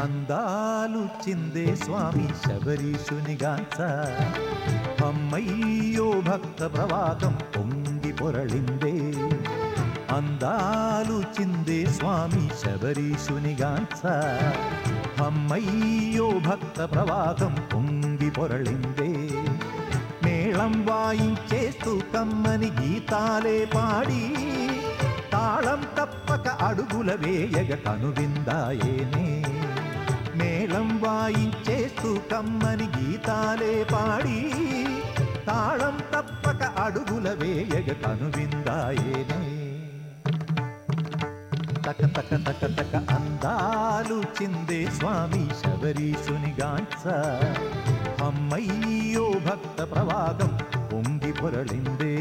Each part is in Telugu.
అందాలు చిందే స్వామి శబరీషునిగాంచ అమ్మయ్యో భక్త ప్రవాహం పొంగి పొరళిందే అందాలు చిందే స్వామి శబరీషునిగాంచ అమ్మయ్యో భక్త ప్రవాహం పొంగి పొరళిందే మేళం వాయించేస్తూ కమ్మని గీతాలే పాడి తాళం తప్పక అడుగుల వేయగ కనువిందాయేనే మేళం వాయించే సుఖమ్మని గీతాలే పాడి తాళం తప్పక అడుగుల వేయగ కనువిందాయేనే తక తక తక తక అందాలు చిందే స్వామి శబరీసుని గాంచ అమ్మయ్యో భక్త ప్రవాహం పొంగి పొరలిందే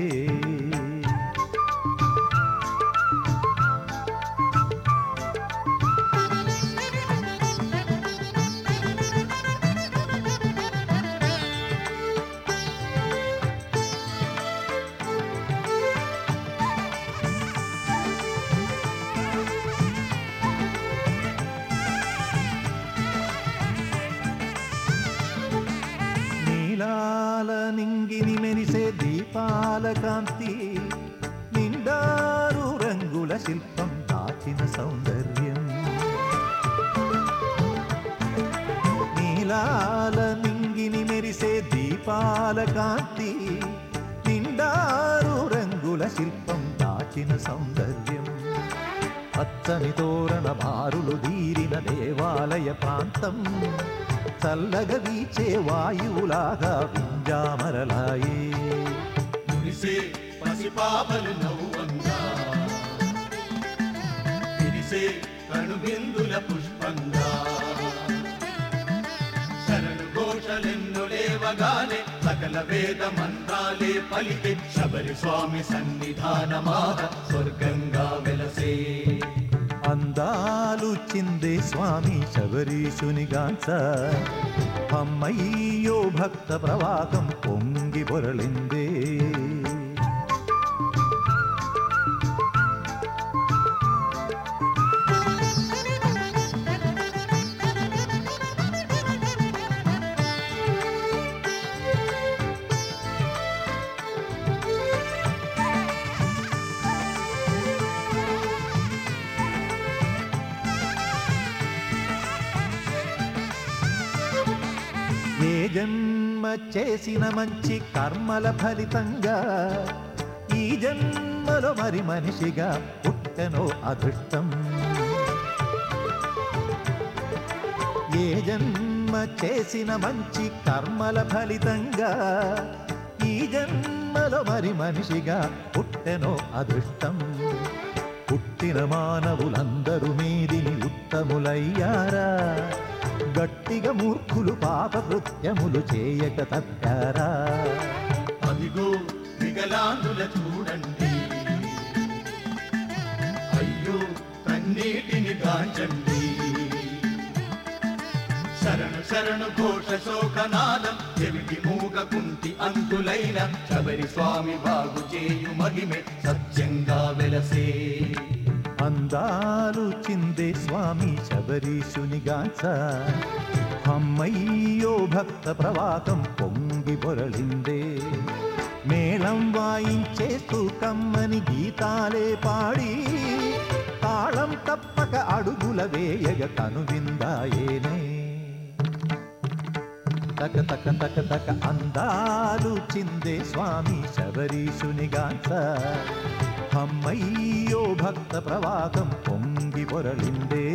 దీపాల కాంతి నిండారు రంగుల శిల్పం దాచిన సౌందర్యం. నీలాల నింగిని మెరిసే దీపాల కాంతి నిండారు రంగుల శిల్పం దాచిన సౌందర్యం. పచ్చని తోరణ బారులు దీరిన దేవాలయ ప్రాంతం. చల్లగా వీచే వాయువులాగా పింజామరలాయే మురిసే పసిపాపలు నవ్వంగా విరిసే కనుబిందుల పుష్పంగా శరణు ఘోషలెన్ను లేవగానే సకల వేద మంత్రాలే పలికి శబరి స్వామి సన్నిధానమాద స్వర్గంగా వెలసే. అందాలు చిందే స్వామి శబరీషునిగాంచ అమ్మయ్యో భక్త ప్రవాహం పొంగి పొరలిందే ఏ జన్మ చేసిన మంచి కర్మల ఫలితంగా ఈ జన్మలో మరి మనిషిగా పుట్టెనో అదృష్టం. ఏ జన్మ చేసిన మంచి కర్మల ఫలితంగా ఈ జన్మలో మరి మనిషిగా పుట్టెనో అదృష్టం. పుట్టిన మానవులందరూ మీదిని ఉత్తములయ్యారా? గట్టిగా మూర్ఖులు పాప కృత్యములు చేయక తప్పారా. అదిగో వికలాంగుల చూడండి. అయ్యో కన్నీటిని గాంచండి శరణు శరణు ఘోష శోకనాదం చెవిటి మూగ కుంటి అంతులైన శబరి స్వామి బాగు చేయు మహిమే సత్యంగా వెలసే. అందాలు చిందే స్వామి శబరీషునిగాచ అమ్మయ్యో భక్త ప్రవాహం పొంగి పొరళిందే మేళం వాయించేస్తూ కమ్మని గీతాలే పాడి. తాళం తప్పక అడుగుల వేయగ కనువిందాయేనే తక తక తక తక అందాలు చిందే స్వామి శబరీషునిగాంచ అమ్మయ్యో భక్త ప్రవాహం పొంగి పొరలిందే.